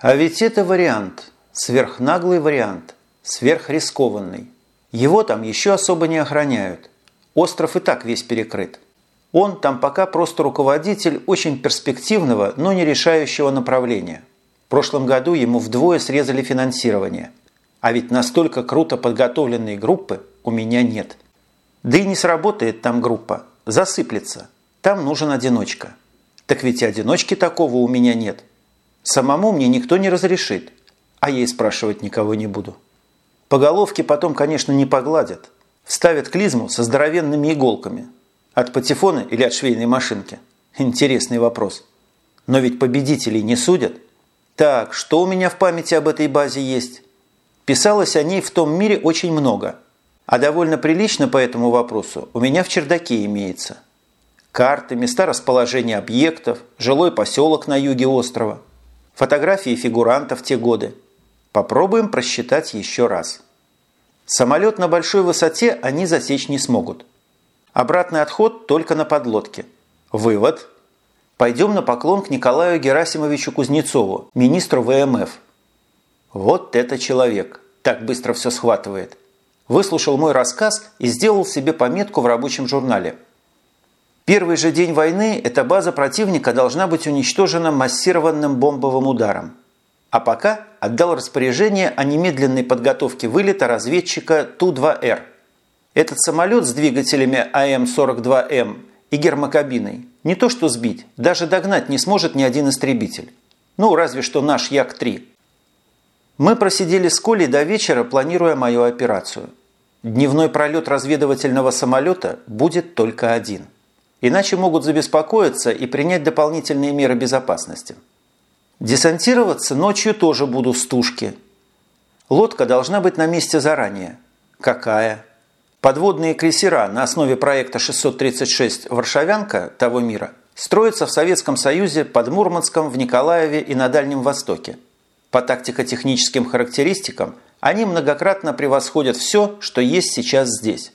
А ведь это вариант, сверхнаглый вариант, сверхрискованный. Его там еще особо не охраняют. Остров и так весь перекрыт. Он там пока просто руководитель очень перспективного, но не решающего направления. В прошлом году ему вдвое срезали финансирование. А ведь настолько круто подготовленной группы у меня нет. Да и не сработает там группа, засыплется. Там нужен одиночка. Так ведь и одиночки такого у меня нет. Самому мне никто не разрешит, а ей спрашивать никого не буду. По головке потом, конечно, не погладят. Вставят клизму со здоровенными иголками. От патефона или от швейной машинки? Интересный вопрос. Но ведь победителей не судят. Так, что у меня в памяти об этой базе есть? Писалось о ней в том мире очень много. А довольно прилично по этому вопросу у меня в чердаке имеется. Карты, места расположения объектов, жилой поселок на юге острова – фотографии фигурантов те годы. Попробуем просчитать еще раз. Самолет на большой высоте они засечь не смогут. Обратный отход только на подлодке. Вывод. Пойдем на поклон к Николаю Герасимовичу Кузнецову, министру ВМФ. Вот это человек. Так быстро все схватывает. Выслушал мой рассказ и сделал себе пометку в рабочем журнале – В первый же день войны эта база противника должна быть уничтожена массированным бомбовым ударом. А пока отдал распоряжение о немедленной подготовке вылета разведчика Ту-2Р. Этот самолет с двигателями АМ-42М и гермокабиной не то что сбить, даже догнать не сможет ни один истребитель. Ну, разве что наш Як-3. Мы просидели с Колей до вечера, планируя мою операцию. Дневной пролет разведывательного самолета будет только один – Иначе могут забеспокоиться и принять дополнительные меры безопасности. Десантироваться ночью тоже буду с тушки. Лодка должна быть на месте заранее. Какая? Подводные крейсера на основе проекта 636 «Варшавянка» того мира строятся в Советском Союзе под Мурманском, в Николаеве и на Дальнем Востоке. По тактико-техническим характеристикам они многократно превосходят все, что есть сейчас здесь.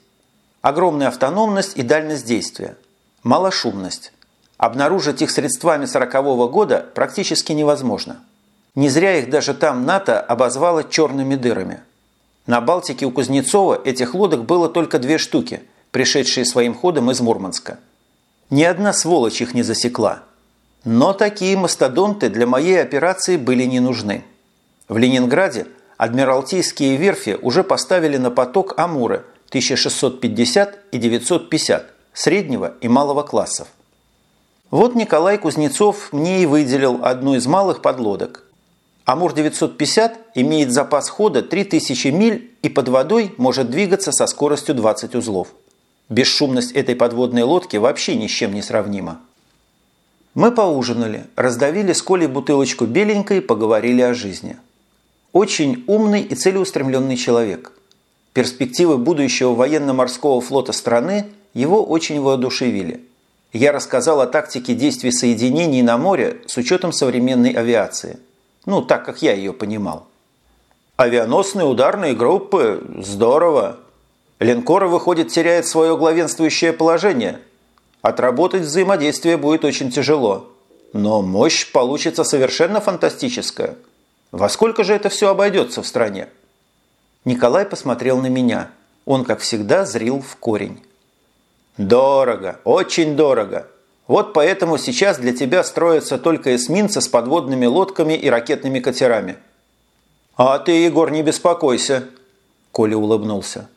Огромная автономность и дальность действия – Малошумность. Обнаружить их средствами сорокового года практически невозможно. Не зря их даже там НАТО обозвало черными дырами. На Балтике у Кузнецова этих лодок было только две штуки, пришедшие своим ходом из Мурманска. Ни одна сволочь их не засекла. Но такие мастодонты для моей операции были не нужны. В Ленинграде адмиралтейские верфи уже поставили на поток Амуры 1650 и 950, среднего и малого классов. Вот Николай Кузнецов мне и выделил одну из малых подлодок. Амур-950 имеет запас хода 3000 миль и под водой может двигаться со скоростью 20 узлов. Бесшумность этой подводной лодки вообще ни с чем не сравнима. Мы поужинали, раздавили с Колей бутылочку беленькой и поговорили о жизни. Очень умный и целеустремленный человек. Перспективы будущего военно-морского флота страны его очень воодушевили. Я рассказал о тактике действий соединений на море с учетом современной авиации. Ну, так как я ее понимал. Авианосные ударные группы – здорово. Линкоры, выходит, теряет свое главенствующее положение. Отработать взаимодействие будет очень тяжело. Но мощь получится совершенно фантастическая. Во сколько же это все обойдется в стране? Николай посмотрел на меня. Он, как всегда, зрил в корень. Дорого, очень дорого. Вот поэтому сейчас для тебя строятся только эсминцы с подводными лодками и ракетными катерами. А ты, Егор, не беспокойся, Коля улыбнулся.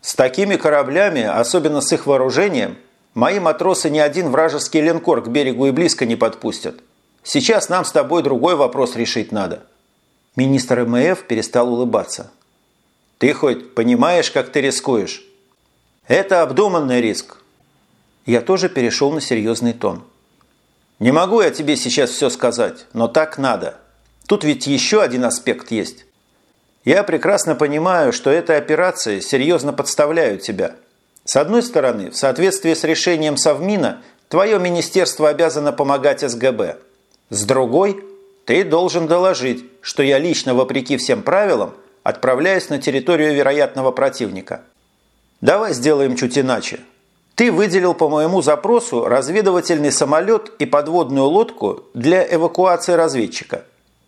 С такими кораблями, особенно с их вооружением, мои матросы ни один вражеский линкор к берегу и близко не подпустят. Сейчас нам с тобой другой вопрос решить надо. Министр МФ перестал улыбаться. Ты хоть понимаешь, как ты рискуешь? Это обдуманный риск. Я тоже перешел на серьезный тон. Не могу я тебе сейчас все сказать, но так надо. Тут ведь еще один аспект есть. Я прекрасно понимаю, что эта операция серьезно подставляют тебя. С одной стороны, в соответствии с решением Совмина, твое министерство обязано помогать СГБ. С другой, ты должен доложить, что я лично, вопреки всем правилам, отправляюсь на территорию вероятного противника – Давай сделаем чуть иначе. Ты выделил по моему запросу разведывательный самолет и подводную лодку для эвакуации разведчика.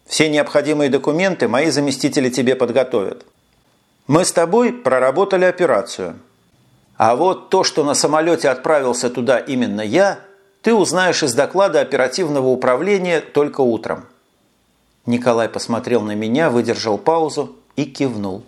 Все необходимые документы мои заместители тебе подготовят. Мы с тобой проработали операцию. А вот то, что на самолете отправился туда именно я, ты узнаешь из доклада оперативного управления только утром. Николай посмотрел на меня, выдержал паузу и кивнул.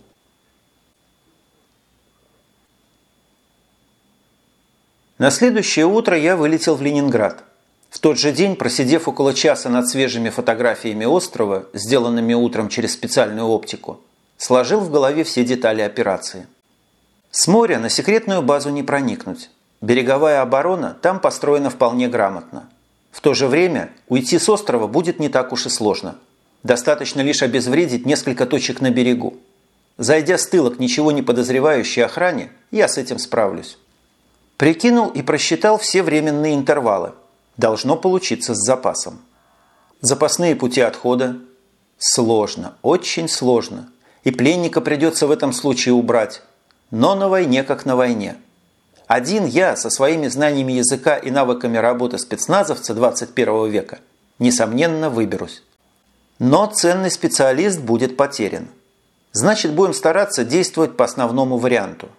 На следующее утро я вылетел в Ленинград. В тот же день, просидев около часа над свежими фотографиями острова, сделанными утром через специальную оптику, сложил в голове все детали операции. С моря на секретную базу не проникнуть. Береговая оборона там построена вполне грамотно. В то же время уйти с острова будет не так уж и сложно. Достаточно лишь обезвредить несколько точек на берегу. Зайдя с тыла к ничего не подозревающей охране, я с этим справлюсь. Прикинул и просчитал все временные интервалы. Должно получиться с запасом. Запасные пути отхода. Сложно, очень сложно. И пленника придется в этом случае убрать. Но на войне как на войне. Один я со своими знаниями языка и навыками работы спецназовца 21 века несомненно выберусь. Но ценный специалист будет потерян. Значит, будем стараться действовать по основному варианту –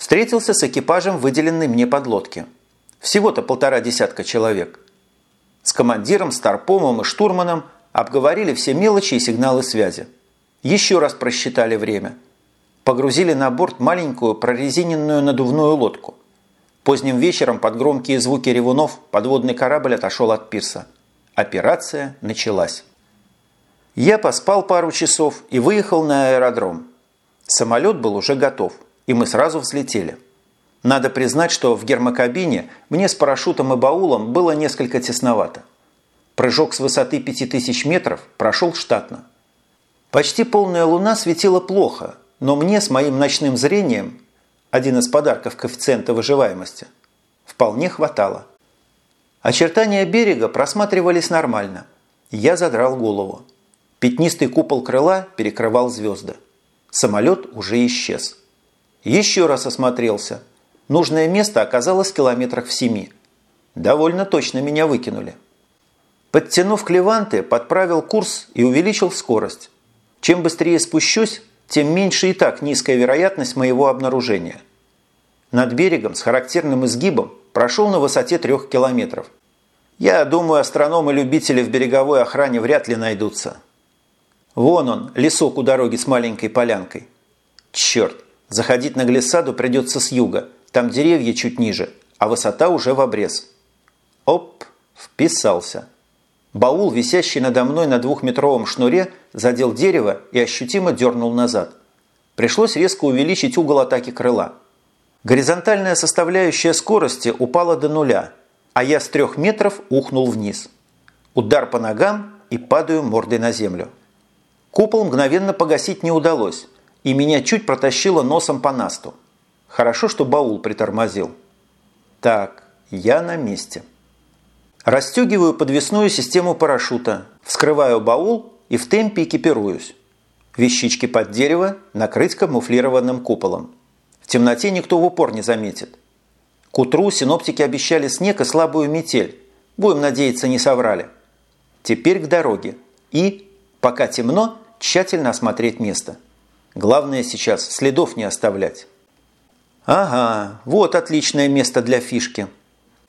Встретился с экипажем выделенной мне подлодки. Всего-то полтора десятка человек. С командиром, старпомом и штурманом обговорили все мелочи и сигналы связи. Еще раз просчитали время. Погрузили на борт маленькую прорезиненную надувную лодку. Поздним вечером под громкие звуки ревунов подводный корабль отошел от пирса. Операция началась. Я поспал пару часов и выехал на аэродром. Самолет был уже готов – и мы сразу взлетели. Надо признать, что в гермокабине мне с парашютом и баулом было несколько тесновато. Прыжок с высоты 5000 метров прошел штатно. Почти полная луна светила плохо, но мне с моим ночным зрением, один из подарков коэффициента выживаемости, вполне хватало. Очертания берега просматривались нормально. Я задрал голову. Пятнистый купол крыла перекрывал звезды. Самолет уже исчез. Еще раз осмотрелся. Нужное место оказалось в километрах в семи. Довольно точно меня выкинули. Подтянув клеванты, подправил курс и увеличил скорость. Чем быстрее спущусь, тем меньше и так низкая вероятность моего обнаружения. Над берегом с характерным изгибом прошел на высоте трех километров. Я думаю, астрономы-любители в береговой охране вряд ли найдутся. Вон он, лесок у дороги с маленькой полянкой. Черт, Заходить на глиссаду придется с юга, там деревья чуть ниже, а высота уже в обрез. Оп, вписался. Баул, висящий надо мной на двухметровом шнуре, задел дерево и ощутимо дернул назад. Пришлось резко увеличить угол атаки крыла. Горизонтальная составляющая скорости упала до нуля, а я с трех метров ухнул вниз. Удар по ногам и падаю мордой на землю. Купол мгновенно погасить не удалось – и меня чуть протащило носом по насту. Хорошо, что баул притормозил. Так, я на месте. Растегиваю подвесную систему парашюта, вскрываю баул и в темпе экипируюсь. Вещички под дерево накрыть камуфлированным куполом. В темноте никто в упор не заметит. К утру синоптики обещали снег и слабую метель. Будем надеяться, не соврали. Теперь к дороге. И, пока темно, тщательно осмотреть место. Главное сейчас следов не оставлять. Ага, вот отличное место для фишки.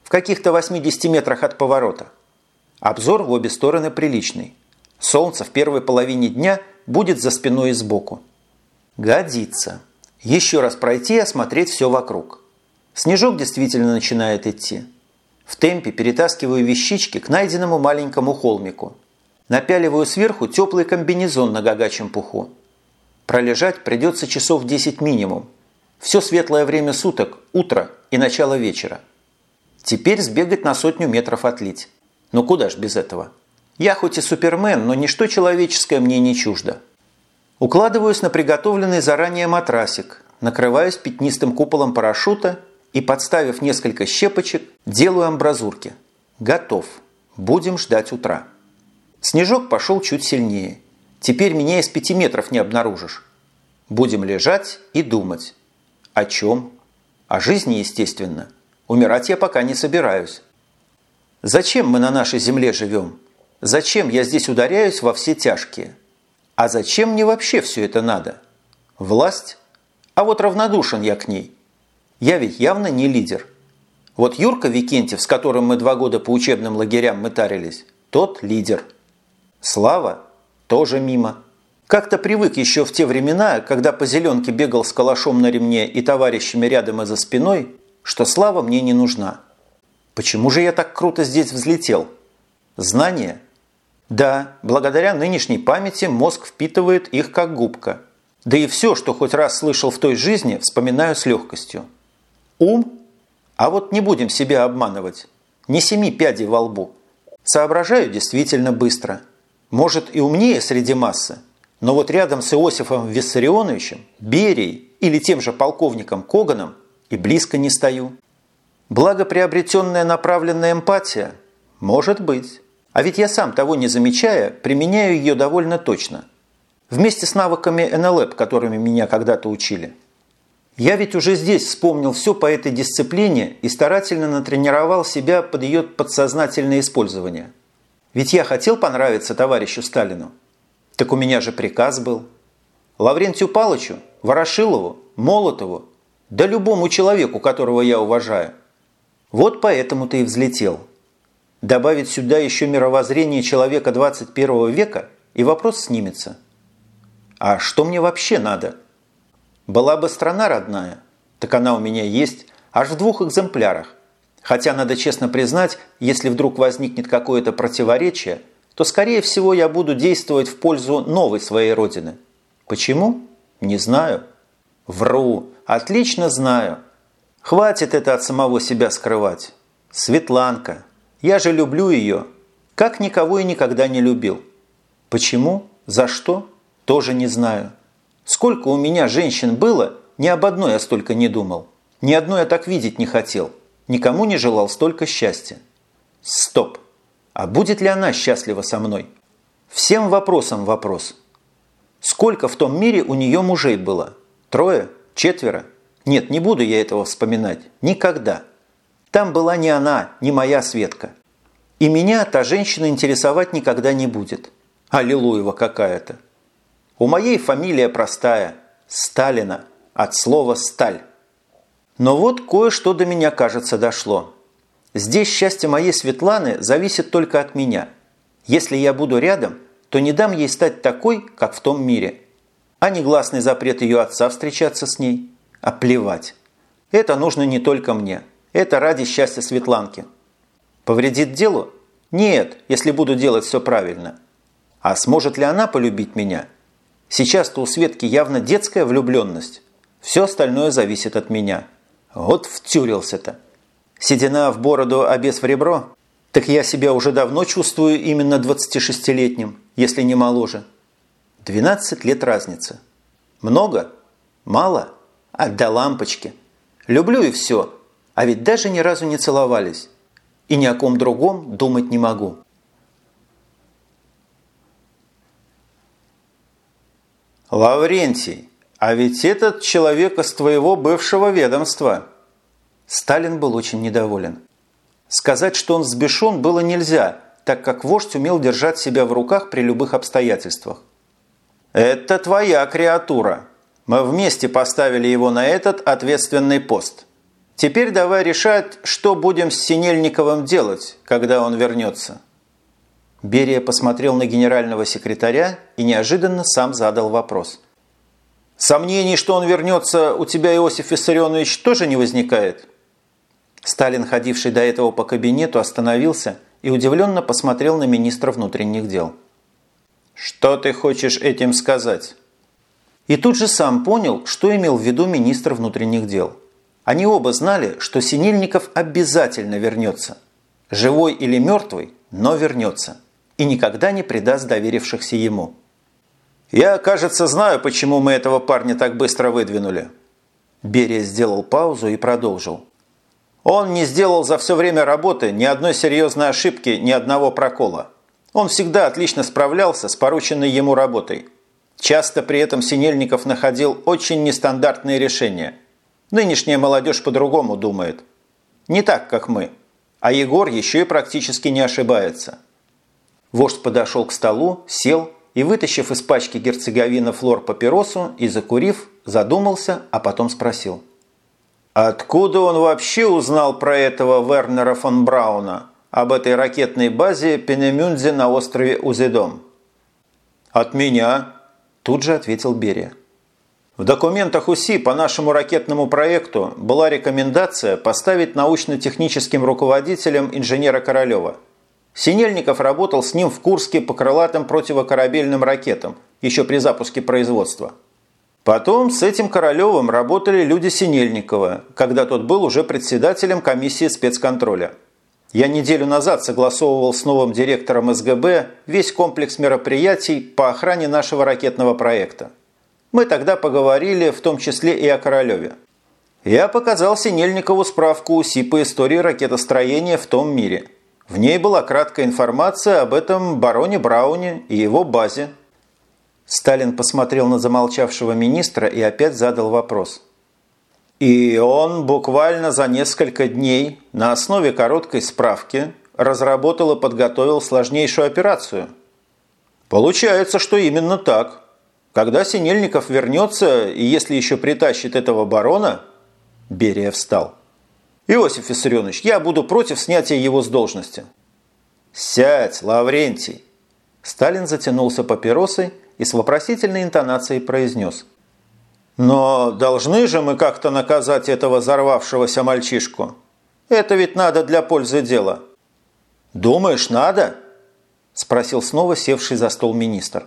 В каких-то 80 метрах от поворота. Обзор в обе стороны приличный. Солнце в первой половине дня будет за спиной и сбоку. Годится. Еще раз пройти и осмотреть все вокруг. Снежок действительно начинает идти. В темпе перетаскиваю вещички к найденному маленькому холмику. Напяливаю сверху теплый комбинезон на гагачем пуху. Пролежать придется часов 10 минимум. Все светлое время суток, утро и начало вечера. Теперь сбегать на сотню метров отлить. Но куда ж без этого? Я хоть и супермен, но ничто человеческое мне не чуждо. Укладываюсь на приготовленный заранее матрасик, накрываюсь пятнистым куполом парашюта и, подставив несколько щепочек, делаю амбразурки. Готов. Будем ждать утра. Снежок пошел чуть сильнее – Теперь меня из пяти метров не обнаружишь. Будем лежать и думать. О чем? О жизни, естественно. Умирать я пока не собираюсь. Зачем мы на нашей земле живем? Зачем я здесь ударяюсь во все тяжкие? А зачем мне вообще все это надо? Власть? А вот равнодушен я к ней. Я ведь явно не лидер. Вот Юрка Викентьев, с которым мы два года по учебным лагерям мытарились, тот лидер. Слава тоже мимо. Как-то привык еще в те времена, когда по зеленке бегал с калашом на ремне и товарищами рядом и за спиной, что слава мне не нужна. Почему же я так круто здесь взлетел? Знания? Да, благодаря нынешней памяти мозг впитывает их как губка. Да и все, что хоть раз слышал в той жизни, вспоминаю с легкостью. Ум? А вот не будем себя обманывать. Не семи пядей во лбу. Соображаю действительно быстро. Может и умнее среди массы, но вот рядом с Иосифом Виссарионовичем, Берией или тем же полковником Коганом и близко не стою. Благоприобретенная направленная эмпатия? Может быть. А ведь я сам того не замечая, применяю ее довольно точно. Вместе с навыками НЛЭП, которыми меня когда-то учили. Я ведь уже здесь вспомнил все по этой дисциплине и старательно натренировал себя под ее подсознательное использование. Ведь я хотел понравиться товарищу Сталину. Так у меня же приказ был. Лаврентию Палычу, Ворошилову, Молотову, да любому человеку, которого я уважаю. Вот поэтому ты и взлетел. Добавить сюда еще мировоззрение человека 21 века, и вопрос снимется. А что мне вообще надо? Была бы страна родная, так она у меня есть, аж в двух экземплярах. Хотя, надо честно признать, если вдруг возникнет какое-то противоречие – то, скорее всего, я буду действовать в пользу новой своей родины. Почему? Не знаю. Вру. Отлично знаю. Хватит это от самого себя скрывать. Светланка. Я же люблю ее. Как никого и никогда не любил. Почему? За что? Тоже не знаю. Сколько у меня женщин было, ни об одной я столько не думал. Ни одной я так видеть не хотел. Никому не желал столько счастья. Стоп. А будет ли она счастлива со мной? Всем вопросам вопрос. Сколько в том мире у нее мужей было? Трое? Четверо? Нет, не буду я этого вспоминать. Никогда. Там была не она, не моя Светка. И меня та женщина интересовать никогда не будет. Аллилуева какая-то. У моей фамилия простая. Сталина. От слова «сталь». Но вот кое-что до меня, кажется, дошло. Здесь счастье моей Светланы зависит только от меня. Если я буду рядом, то не дам ей стать такой, как в том мире. А негласный запрет ее отца встречаться с ней? А плевать. Это нужно не только мне. Это ради счастья Светланки. Повредит делу? Нет, если буду делать все правильно. А сможет ли она полюбить меня? Сейчас-то у Светки явно детская влюбленность. Все остальное зависит от меня. Вот втюрился-то. Седина в бороду, а без в ребро? Так я себя уже давно чувствую именно 26-летним, если не моложе. 12 лет разницы. Много? Мало? А до лампочки. Люблю и все. А ведь даже ни разу не целовались. И ни о ком другом думать не могу. Лаврентий, а ведь этот человек из твоего бывшего ведомства – Сталин был очень недоволен. Сказать, что он взбешен, было нельзя, так как вождь умел держать себя в руках при любых обстоятельствах. «Это твоя креатура. Мы вместе поставили его на этот ответственный пост. Теперь давай решать, что будем с Синельниковым делать, когда он вернется». Берия посмотрел на генерального секретаря и неожиданно сам задал вопрос. «Сомнений, что он вернется, у тебя, Иосиф Виссарионович, тоже не возникает?» Сталин, ходивший до этого по кабинету, остановился и удивленно посмотрел на министра внутренних дел. «Что ты хочешь этим сказать?» И тут же сам понял, что имел в виду министр внутренних дел. Они оба знали, что Синельников обязательно вернется. Живой или мертвый, но вернется. И никогда не предаст доверившихся ему. «Я, кажется, знаю, почему мы этого парня так быстро выдвинули». Берия сделал паузу и продолжил. Он не сделал за все время работы ни одной серьезной ошибки, ни одного прокола. Он всегда отлично справлялся с порученной ему работой. Часто при этом Синельников находил очень нестандартные решения. Нынешняя молодежь по-другому думает. Не так, как мы. А Егор еще и практически не ошибается. Вождь подошел к столу, сел и, вытащив из пачки герцеговина флор папиросу и закурив, задумался, а потом спросил. «Откуда он вообще узнал про этого Вернера фон Брауна, об этой ракетной базе Пенемюнзе на острове Узедом?» «От меня», – тут же ответил Берия. В документах УСИ по нашему ракетному проекту была рекомендация поставить научно-техническим руководителем инженера Королева. Синельников работал с ним в Курске по крылатым противокорабельным ракетам, еще при запуске производства. Потом с этим Королевым работали люди Синельникова, когда тот был уже председателем комиссии спецконтроля. Я неделю назад согласовывал с новым директором СГБ весь комплекс мероприятий по охране нашего ракетного проекта. Мы тогда поговорили в том числе и о Королеве. Я показал Синельникову справку УСИ по истории ракетостроения в том мире. В ней была краткая информация об этом бароне Брауне и его базе. Сталин посмотрел на замолчавшего министра и опять задал вопрос. И он буквально за несколько дней на основе короткой справки разработал и подготовил сложнейшую операцию. Получается, что именно так. Когда Синельников вернется, и если еще притащит этого барона...» Берия встал. «Иосиф Виссарионович, я буду против снятия его с должности». «Сядь, Лаврентий!» Сталин затянулся папиросой и с вопросительной интонацией произнес. «Но должны же мы как-то наказать этого взорвавшегося мальчишку? Это ведь надо для пользы дела». «Думаешь, надо?» – спросил снова севший за стол министр.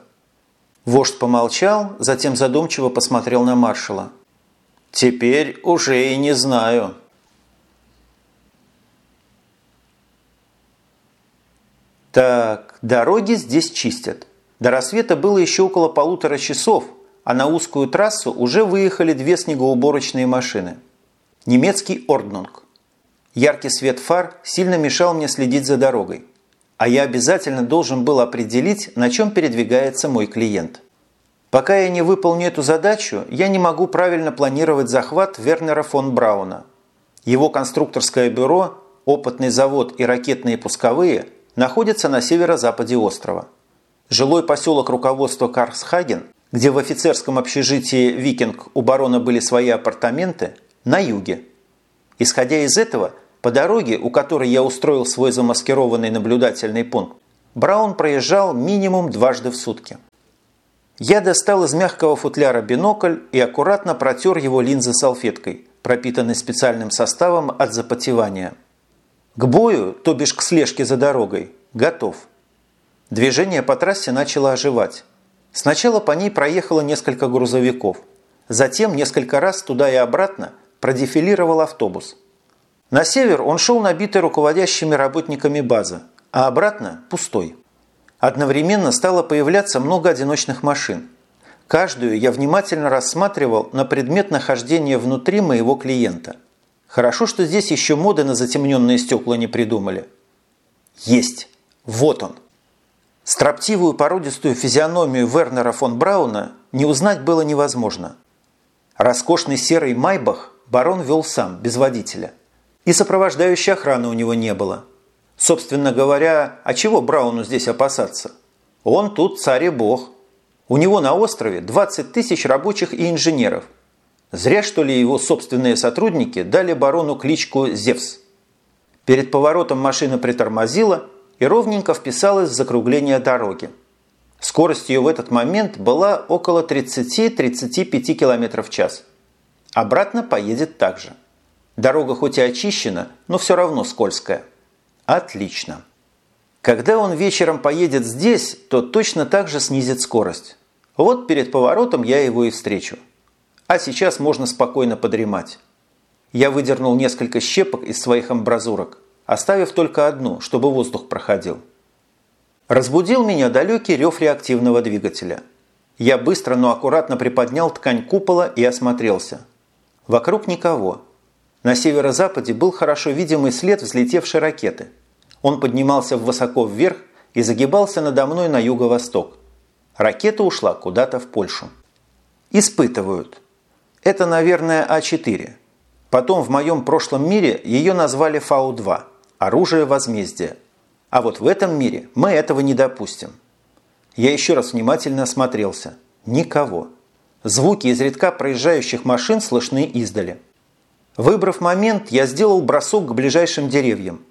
Вождь помолчал, затем задумчиво посмотрел на маршала. «Теперь уже и не знаю». Так, дороги здесь чистят. До рассвета было еще около полутора часов, а на узкую трассу уже выехали две снегоуборочные машины. Немецкий «Орднунг». Яркий свет фар сильно мешал мне следить за дорогой а я обязательно должен был определить, на чем передвигается мой клиент. Пока я не выполню эту задачу, я не могу правильно планировать захват Вернера фон Брауна. Его конструкторское бюро, опытный завод и ракетные пусковые находятся на северо-западе острова. Жилой поселок руководства Карсхаген, где в офицерском общежитии «Викинг» у барона были свои апартаменты, на юге. Исходя из этого – по дороге, у которой я устроил свой замаскированный наблюдательный пункт, Браун проезжал минимум дважды в сутки. Я достал из мягкого футляра бинокль и аккуратно протер его линзы салфеткой, пропитанной специальным составом от запотевания. К бою, то бишь к слежке за дорогой, готов. Движение по трассе начало оживать. Сначала по ней проехало несколько грузовиков. Затем несколько раз туда и обратно продефилировал автобус – на север он шел набитый руководящими работниками базы, а обратно – пустой. Одновременно стало появляться много одиночных машин. Каждую я внимательно рассматривал на предмет нахождения внутри моего клиента. Хорошо, что здесь еще моды на затемненные стекла не придумали. Есть! Вот он! Строптивую породистую физиономию Вернера фон Брауна не узнать было невозможно. Роскошный серый майбах барон вел сам, без водителя – и сопровождающей охраны у него не было. Собственно говоря, а чего Брауну здесь опасаться? Он тут царь и бог. У него на острове 20 тысяч рабочих и инженеров. Зря, что ли, его собственные сотрудники дали барону кличку Зевс. Перед поворотом машина притормозила и ровненько вписалась в закругление дороги. Скорость ее в этот момент была около 30-35 км в час. Обратно поедет так же. Дорога хоть и очищена, но все равно скользкая. Отлично. Когда он вечером поедет здесь, то точно так же снизит скорость. Вот перед поворотом я его и встречу. А сейчас можно спокойно подремать. Я выдернул несколько щепок из своих амбразурок, оставив только одну, чтобы воздух проходил. Разбудил меня далекий рев реактивного двигателя. Я быстро, но аккуратно приподнял ткань купола и осмотрелся. Вокруг никого – на северо-западе был хорошо видимый след взлетевшей ракеты. Он поднимался высоко вверх и загибался надо мной на юго-восток. Ракета ушла куда-то в Польшу. Испытывают. Это, наверное, А4. Потом в моем прошлом мире ее назвали Фау-2 – оружие возмездия. А вот в этом мире мы этого не допустим. Я еще раз внимательно осмотрелся. Никого. Звуки изредка проезжающих машин слышны издали. Выбрав момент, я сделал бросок к ближайшим деревьям.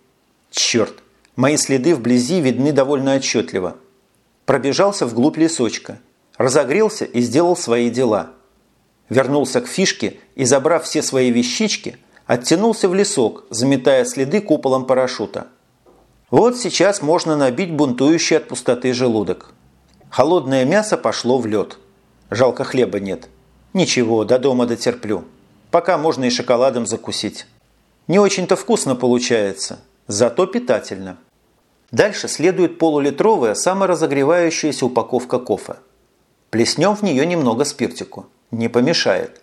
Черт, мои следы вблизи видны довольно отчетливо. Пробежался вглубь лесочка, разогрелся и сделал свои дела. Вернулся к фишке и, забрав все свои вещички, оттянулся в лесок, заметая следы куполом парашюта. Вот сейчас можно набить бунтующий от пустоты желудок. Холодное мясо пошло в лед. Жалко хлеба нет. Ничего, до дома дотерплю. Пока можно и шоколадом закусить. Не очень-то вкусно получается, зато питательно. Дальше следует полулитровая саморазогревающаяся упаковка кофе. Плеснем в нее немного спиртику. Не помешает.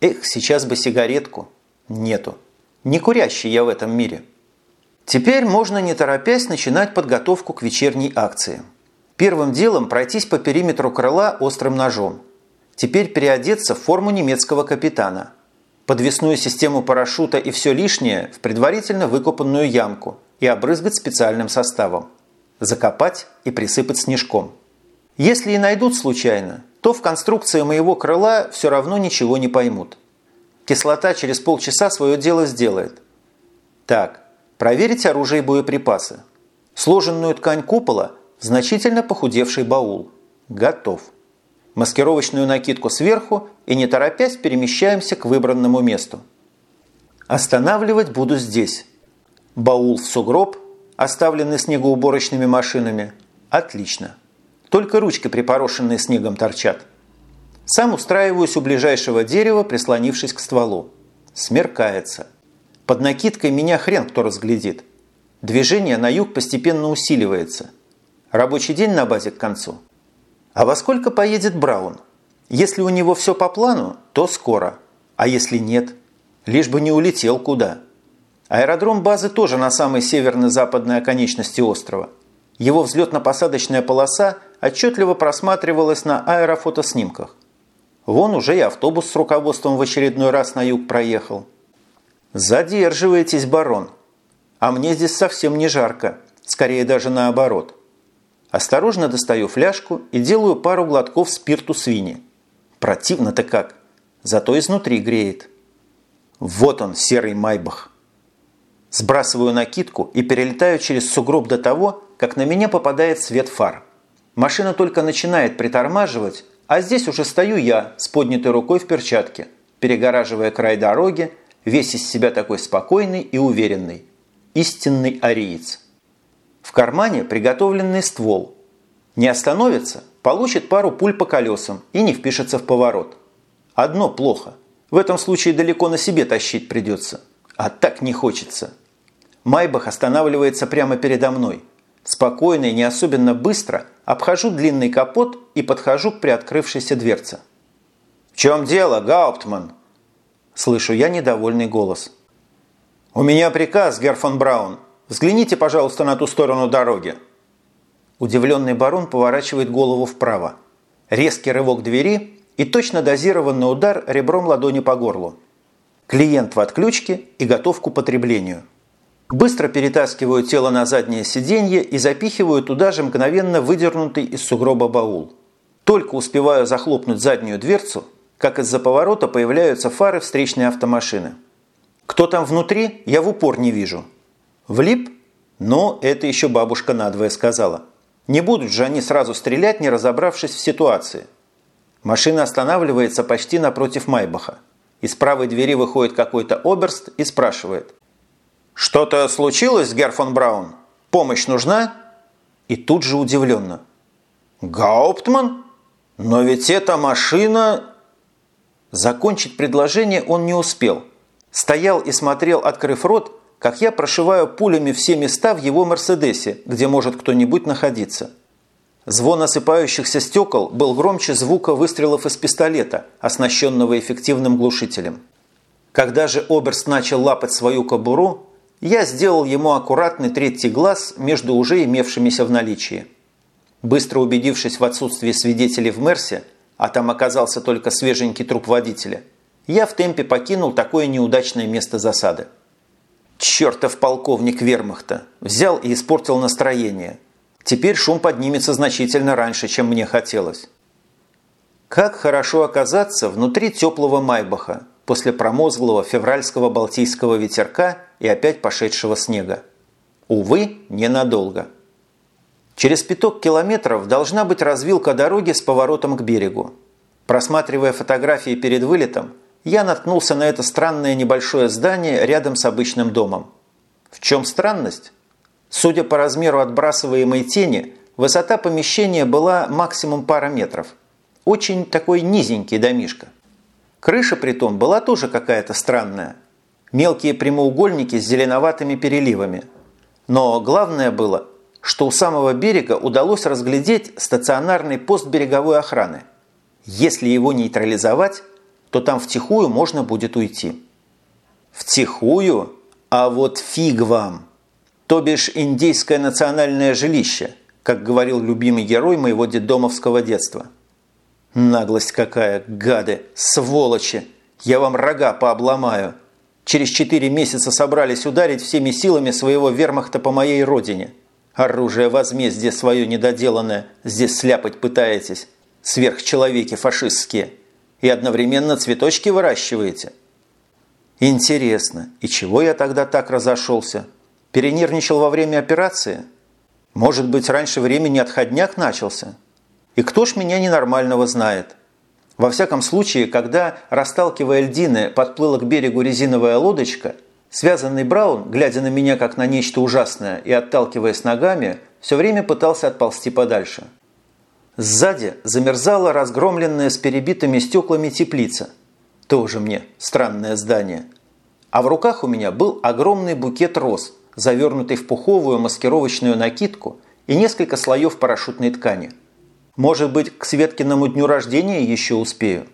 Эх, сейчас бы сигаретку. Нету. Не курящий я в этом мире. Теперь можно не торопясь начинать подготовку к вечерней акции. Первым делом пройтись по периметру крыла острым ножом. Теперь переодеться в форму немецкого капитана – подвесную систему парашюта и все лишнее в предварительно выкопанную ямку и обрызгать специальным составом. Закопать и присыпать снежком. Если и найдут случайно, то в конструкции моего крыла все равно ничего не поймут. Кислота через полчаса свое дело сделает. Так, проверить оружие и боеприпасы. Сложенную ткань купола значительно похудевший баул. Готов маскировочную накидку сверху и не торопясь перемещаемся к выбранному месту. Останавливать буду здесь. Баул в сугроб, оставленный снегоуборочными машинами. Отлично. Только ручки, припорошенные снегом, торчат. Сам устраиваюсь у ближайшего дерева, прислонившись к стволу. Смеркается. Под накидкой меня хрен кто разглядит. Движение на юг постепенно усиливается. Рабочий день на базе к концу – а во сколько поедет Браун? Если у него все по плану, то скоро. А если нет? Лишь бы не улетел куда. Аэродром базы тоже на самой северно-западной оконечности острова. Его взлетно-посадочная полоса отчетливо просматривалась на аэрофотоснимках. Вон уже и автобус с руководством в очередной раз на юг проехал. Задерживаетесь, барон. А мне здесь совсем не жарко. Скорее даже наоборот. Осторожно достаю фляжку и делаю пару глотков спирту свиньи. Противно-то как, зато изнутри греет. Вот он, серый майбах. Сбрасываю накидку и перелетаю через сугроб до того, как на меня попадает свет фар. Машина только начинает притормаживать, а здесь уже стою я с поднятой рукой в перчатке, перегораживая край дороги, весь из себя такой спокойный и уверенный. Истинный ариец. В кармане приготовленный ствол. Не остановится, получит пару пуль по колесам и не впишется в поворот. Одно плохо. В этом случае далеко на себе тащить придется. А так не хочется. Майбах останавливается прямо передо мной. Спокойно и не особенно быстро обхожу длинный капот и подхожу к приоткрывшейся дверце. «В чем дело, Гауптман?» Слышу я недовольный голос. «У меня приказ, Герфон Браун. Взгляните, пожалуйста, на ту сторону дороги». Удивленный барон поворачивает голову вправо. Резкий рывок двери и точно дозированный удар ребром ладони по горлу. Клиент в отключке и готов к употреблению. Быстро перетаскиваю тело на заднее сиденье и запихиваю туда же мгновенно выдернутый из сугроба баул. Только успеваю захлопнуть заднюю дверцу, как из-за поворота появляются фары встречной автомашины. Кто там внутри, я в упор не вижу – Влип? Но это еще бабушка надвое сказала. Не будут же они сразу стрелять, не разобравшись в ситуации. Машина останавливается почти напротив Майбаха. Из правой двери выходит какой-то оберст и спрашивает. «Что-то случилось, Герфон Браун? Помощь нужна?» И тут же удивленно. «Гауптман? Но ведь эта машина...» Закончить предложение он не успел. Стоял и смотрел, открыв рот, как я прошиваю пулями все места в его «Мерседесе», где может кто-нибудь находиться. Звон осыпающихся стекол был громче звука выстрелов из пистолета, оснащенного эффективным глушителем. Когда же Оберст начал лапать свою кобуру, я сделал ему аккуратный третий глаз между уже имевшимися в наличии. Быстро убедившись в отсутствии свидетелей в Мерсе, а там оказался только свеженький труп водителя, я в темпе покинул такое неудачное место засады. Чертов полковник вермахта! Взял и испортил настроение. Теперь шум поднимется значительно раньше, чем мне хотелось. Как хорошо оказаться внутри теплого Майбаха после промозглого февральского балтийского ветерка и опять пошедшего снега. Увы, ненадолго. Через пяток километров должна быть развилка дороги с поворотом к берегу. Просматривая фотографии перед вылетом, я наткнулся на это странное небольшое здание рядом с обычным домом. В чем странность? Судя по размеру отбрасываемой тени, высота помещения была максимум пара метров. Очень такой низенький домишко. Крыша при том была тоже какая-то странная. Мелкие прямоугольники с зеленоватыми переливами. Но главное было, что у самого берега удалось разглядеть стационарный пост береговой охраны. Если его нейтрализовать, то там втихую можно будет уйти. Втихую? А вот фиг вам! То бишь индейское национальное жилище, как говорил любимый герой моего детдомовского детства. Наглость какая, гады, сволочи! Я вам рога пообломаю. Через четыре месяца собрались ударить всеми силами своего вермахта по моей родине. Оружие возмездие свое недоделанное здесь сляпать пытаетесь. Сверхчеловеки фашистские и одновременно цветочки выращиваете? Интересно, и чего я тогда так разошелся? Перенервничал во время операции? Может быть, раньше времени отходняк начался? И кто ж меня ненормального знает? Во всяком случае, когда, расталкивая льдины, подплыла к берегу резиновая лодочка, связанный Браун, глядя на меня как на нечто ужасное и отталкиваясь ногами, все время пытался отползти подальше – Сзади замерзала разгромленная с перебитыми стеклами теплица. Тоже мне странное здание. А в руках у меня был огромный букет роз, завернутый в пуховую маскировочную накидку и несколько слоев парашютной ткани. Может быть, к Светкиному дню рождения еще успею.